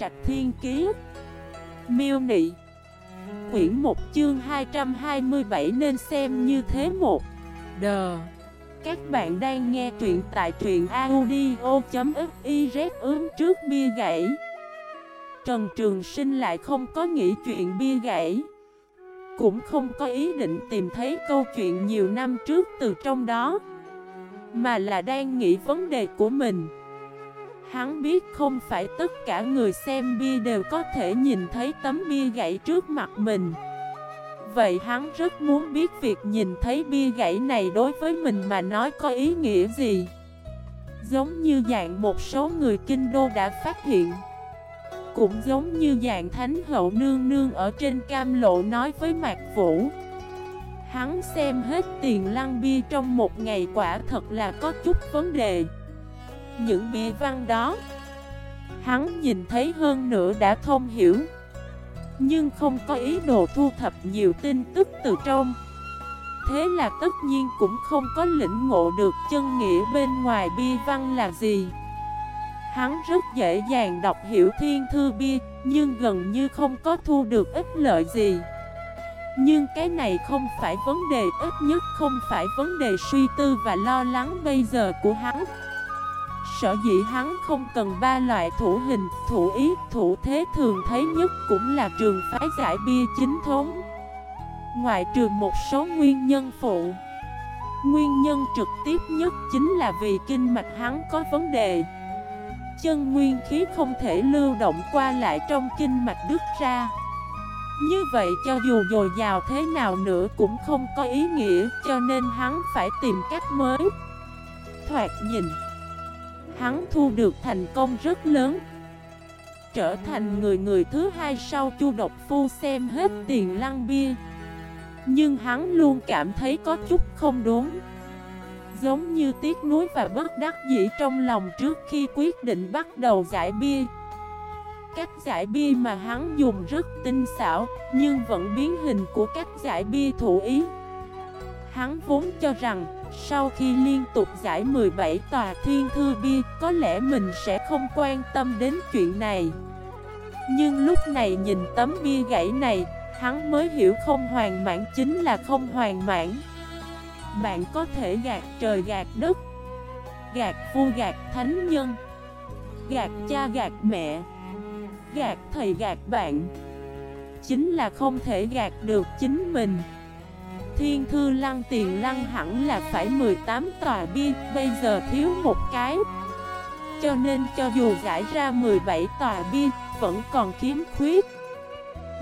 Trạch Thiên Kiế Miêu Nị. Quyển 1 chương 227 nên xem như thế một. Đờ Các bạn đang nghe truyện tại truyện audio.xyz ướm trước bia gãy. Trần Trường Sinh lại không có nghĩ chuyện bia gãy. Cũng không có ý định tìm thấy câu chuyện nhiều năm trước từ trong đó, Mà là đang nghĩ vấn đề của mình. Hắn biết không phải tất cả người xem bia đều có thể nhìn thấy tấm bia gãy trước mặt mình. Vậy hắn rất muốn biết việc nhìn thấy bia gãy này đối với mình mà nói có ý nghĩa gì. Giống như dạng một số người kinh đô đã phát hiện. Cũng giống như dạng thánh hậu nương nương ở trên cam lộ nói với Mạc Vũ. Hắn xem hết tiền lăng bia trong một ngày quả thật là có chút vấn đề những bia văn đó. Hắn nhìn thấy hơn nữa đã thông hiểu, Nhưng không có ý đồ thu thập nhiều tin tức từ trong. Thế là tất nhiên cũng không có lĩnh ngộ được chân nghĩa bên ngoài bia văn là gì. Hắn rất dễ dàng đọc hiểu thiên thư bia Nhưng gần như không có thu được ích lợi gì. Nhưng cái này không phải vấn đề, ít nhất không phải vấn đề suy tư và lo lắng bây giờ của hắn. Sở dĩ hắn không cần ba loại thủ hình, thủ ý, thủ thế thường thấy nhất cũng là trường phái giải bia chính thống. Ngoại trừ một số nguyên nhân phụ Nguyên nhân trực tiếp nhất chính là vì kinh mạch hắn có vấn đề. Chân nguyên khí không thể lưu động qua lại trong kinh mạch đứt ra. Như vậy cho dù dồi dào thế nào nữa cũng không có ý nghĩa Cho nên hắn phải tìm cách mới. Thoạt nhìn Hắn thu được thành công rất lớn. Trở thành người người thứ hai sau chu độc phu xem hết tiền lăng bia. Nhưng hắn luôn cảm thấy có chút không đúng. Giống như tiếc nuối và bất đắc dĩ trong lòng trước khi quyết định bắt đầu giải bia. Cách giải bia mà hắn dùng rất tinh xảo, Nhưng vẫn biến hình của cách giải bia thủ ý. Hắn vốn cho rằng sau khi liên tục giải 17 tòa thiên thư bia, Có lẽ mình sẽ không quan tâm đến chuyện này. Nhưng lúc này nhìn tấm bia gãy này, Hắn mới hiểu không hoàn mãn chính là không hoàn mãn. Bạn có thể gạt trời, gạt đất, Gạt vua, gạt thánh nhân, Gạt cha, gạt mẹ, Gạt thầy, gạt bạn. Chính là không thể gạt được chính mình. Thiên thư lăng tiền lăng hẳn là phải 18 tòa bia, bây giờ thiếu một cái. Cho nên cho dù giải ra 17 tòa bia, vẫn còn khiếm khuyết.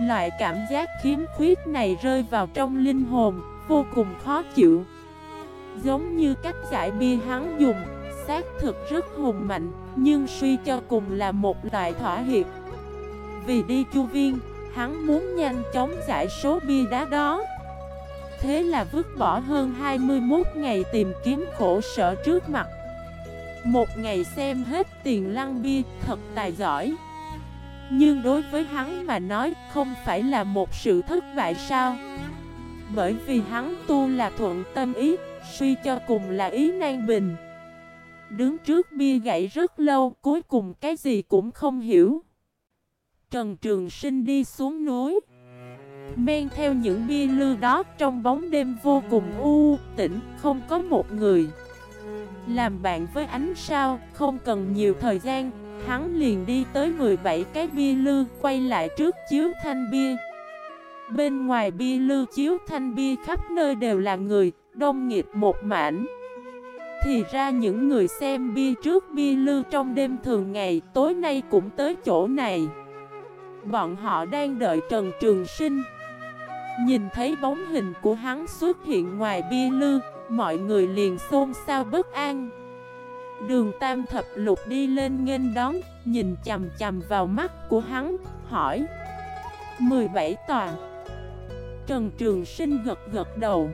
Loại cảm giác khiếm khuyết này rơi vào trong linh hồn, vô cùng khó chịu. Giống như cách giải bia hắn dùng, xác thực rất hùng mạnh Nhưng suy cho cùng là một loại thỏa hiệp. Vì đi chu viên, hắn muốn nhanh chóng giải số bia đá đó thế là vứt bỏ hơn 21 ngày tìm kiếm khổ sở trước mặt. Một ngày xem hết tiền lăng bia thật tài giỏi. Nhưng đối với hắn mà nói không phải là một sự thất bại sao? Bởi vì hắn tu là thuận tâm ý, suy cho cùng là ý nan bình. Đứng trước bia gãy rất lâu, cuối cùng cái gì cũng không hiểu. Trần Trường Sinh đi xuống núi. Men theo những bia lư đó trong bóng đêm vô cùng u tĩnh, không có một người. Làm bạn với ánh sao, không cần nhiều thời gian Hắn liền đi tới 17 cái bia lư, quay lại trước chiếu thanh bia. Bên ngoài bia lư chiếu thanh bia khắp nơi đều là người, đông nghịt một mảnh. Thì ra những người xem bia trước bia lư trong đêm thường ngày, tối nay cũng tới chỗ này. Bọn họ đang đợi Trần Trường Sinh. Nhìn thấy bóng hình của hắn xuất hiện ngoài bia lư, Mọi người liền xôn xao bất an. Đường tam thập lục đi lên nghênh đón, Nhìn chầm chầm vào mắt của hắn, Hỏi 17 tòa. Trần Trường Sinh gật gật đầu.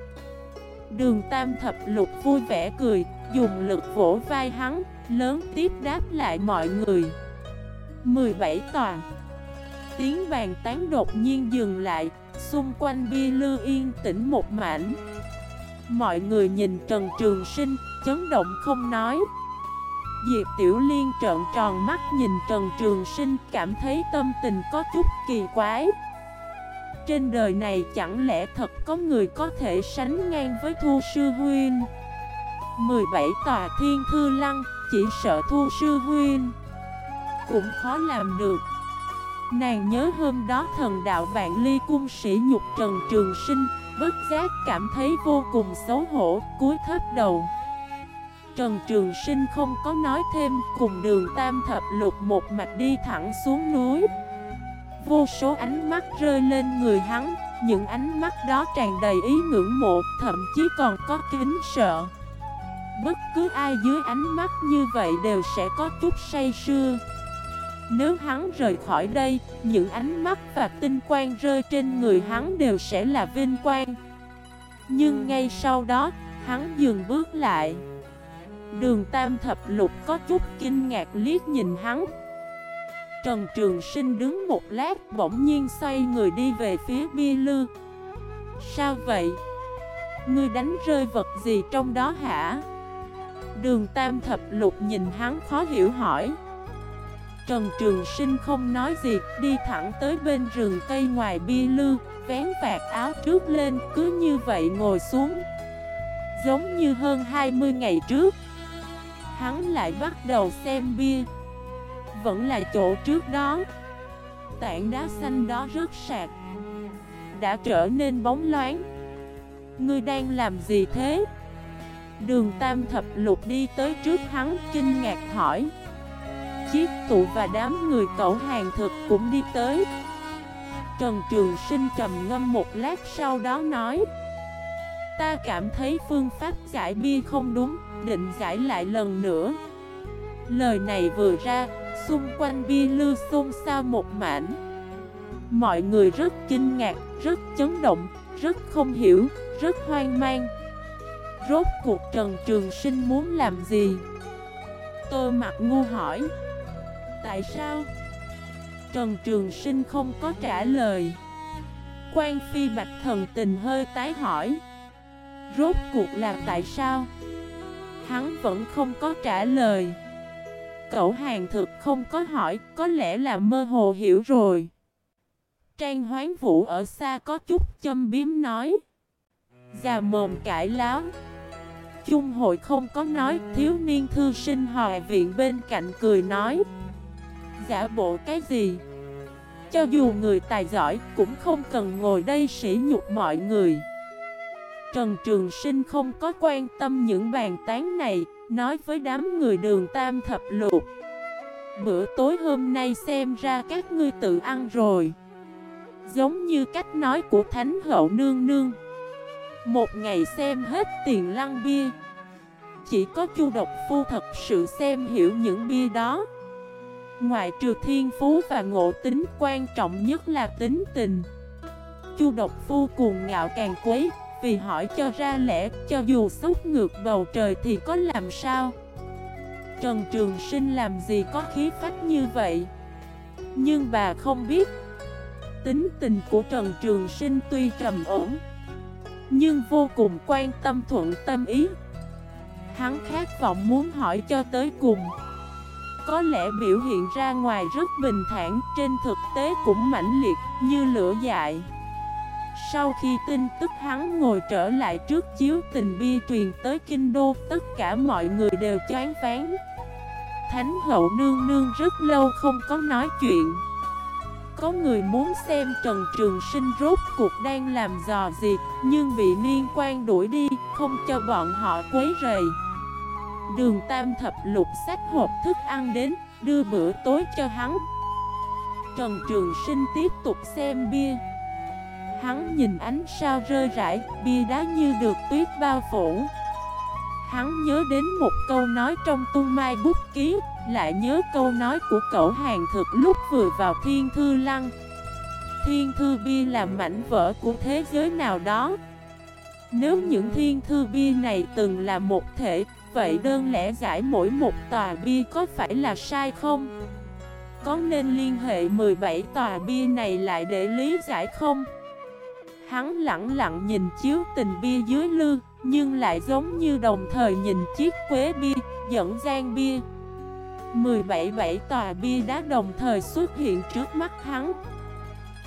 Đường tam thập lục vui vẻ cười, Dùng lực vỗ vai hắn, Lớn tiếp đáp lại mọi người 17 tòa. Tiếng bàn tán đột nhiên dừng lại Xung quanh bia lưu yên tĩnh một mảnh. Mọi người nhìn Trần Trường Sinh, Chấn động không nói. Diệp Tiểu Liên trợn tròn mắt nhìn Trần Trường Sinh, cảm thấy tâm tình có chút kỳ quái. Trên đời này chẳng lẽ thật có người có thể sánh ngang với Thu Sư Huynh? 17 tòa thiên thư lăng, chỉ sợ Thu Sư Huynh Cũng khó làm được. Nàng nhớ hôm đó thần đạo vạn ly cung sĩ nhục Trần Trường Sinh Bất giác cảm thấy vô cùng xấu hổ, cúi thấp đầu. Trần Trường Sinh không có nói thêm Cùng đường tam thập lục một mạch đi thẳng xuống núi. Vô số ánh mắt rơi lên người hắn Những ánh mắt đó tràn đầy ý ngưỡng mộ Thậm chí còn có kính sợ. Bất cứ ai dưới ánh mắt như vậy đều sẽ có chút say sưa. Nếu hắn rời khỏi đây, Những ánh mắt và tinh quang rơi trên người hắn đều sẽ là vinh quang. Nhưng ngay sau đó, Hắn dừng bước lại. Đường Tam Thập Lục có chút kinh ngạc liếc nhìn hắn. Trần Trường Sinh đứng một lát, bỗng nhiên xoay người đi về phía bia lư. Sao vậy? Ngươi đánh rơi vật gì trong đó hả? Đường Tam Thập Lục nhìn hắn khó hiểu hỏi. Trần Trường Sinh không nói gì, Đi thẳng tới bên rừng cây ngoài bia lư, Vén vạt áo trước lên, Cứ như vậy ngồi xuống. Giống như hơn 20 ngày trước, Hắn lại bắt đầu xem bia. Vẫn là chỗ trước đó. Tảng đá xanh đó rất sạc, Đã trở nên bóng loáng. Ngươi đang làm gì thế? Đường Tam Thập Lục đi tới trước hắn, kinh ngạc hỏi. Chiếc tụ và đám người cậu hàng thực cũng đi tới. Trần Trường Sinh trầm ngâm một lát sau đó nói Ta cảm thấy phương pháp giải bia không đúng định giải lại lần nữa. Lời này vừa ra, xung quanh bia lưu xôn xao một mảnh. Mọi người rất kinh ngạc, rất chấn động, rất không hiểu, rất hoang mang. Rốt cuộc Trần Trường Sinh muốn làm gì? Tôi mặt ngu hỏi. Tại sao? Trần Trường Sinh không có trả lời. Quan Phi Bạch Thần tình hơi tái hỏi. Rốt cuộc là tại sao? Hắn vẫn không có trả lời. Cậu hàng thực không có hỏi, Có lẽ là mơ hồ hiểu rồi. Trang hoán vũ ở xa có chút châm biếm nói. Già mồm cãi láo. Trung hội không có nói, Thiếu niên thư sinh hòa viện bên cạnh cười nói. Giả bộ cái gì Cho dù người tài giỏi Cũng không cần ngồi đây sỉ nhục mọi người Trần Trường Sinh không có quan tâm những bàn tán này, nói với đám người đường tam thập lục. Bữa tối hôm nay xem ra các ngươi tự ăn rồi. Giống như cách nói của Thánh Hậu Nương Nương. Một ngày xem hết tiền lăng bia. Chỉ có Chu Độc Phu thật sự xem hiểu những bia đó ngoại trừ thiên phú và ngộ tính quan trọng nhất là tính tình. Chu Độc Phu cuồng ngạo càng quấy, vì hỏi cho ra lẽ, cho dù xúc ngược bầu trời thì có làm sao? Trần Trường Sinh làm gì có khí phách như vậy? Nhưng bà không biết Tính tình của Trần Trường Sinh tuy trầm ổn Nhưng vô cùng quan tâm thuận tâm ý Hắn khát vọng muốn hỏi cho tới cùng có lẽ biểu hiện ra ngoài rất bình thản, Trên thực tế cũng mãnh liệt, như lửa dại. Sau khi tin tức hắn ngồi trở lại trước chiếu tình bia truyền tới kinh đô, Tất cả mọi người đều chán phán. Thánh hậu nương nương rất lâu không có nói chuyện. Có người muốn xem Trần Trường Sinh rốt cuộc đang làm dò gì Nhưng bị niên quan đuổi đi, Không cho bọn họ quấy rầy. Đường Tam thập lục sách hộp thức ăn đến Đưa bữa tối cho hắn. Trần Trường Sinh tiếp tục xem bia. Hắn nhìn ánh sao rơi rải, bia đá như được tuyết bao phủ. Hắn nhớ đến một câu nói trong tu mai bút ký Lại nhớ câu nói của cậu hàng thực lúc vừa vào thiên thư lăng. Thiên thư bia là mảnh vỡ của thế giới nào đó. Nếu những thiên thư bia này từng là một thể Vậy đơn lẽ giải mỗi một tòa bia có phải là sai không? Có nên liên hệ 17 tòa bia này lại để lý giải không? Hắn lặng lặng nhìn chiếu tình bia dưới lư Nhưng lại giống như đồng thời nhìn chiếc quế bia, dẫn gian bia 17 bảy tòa bia đá đồng thời xuất hiện trước mắt hắn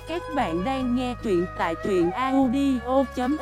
Các bạn đang nghe truyện tại truyện audio.fif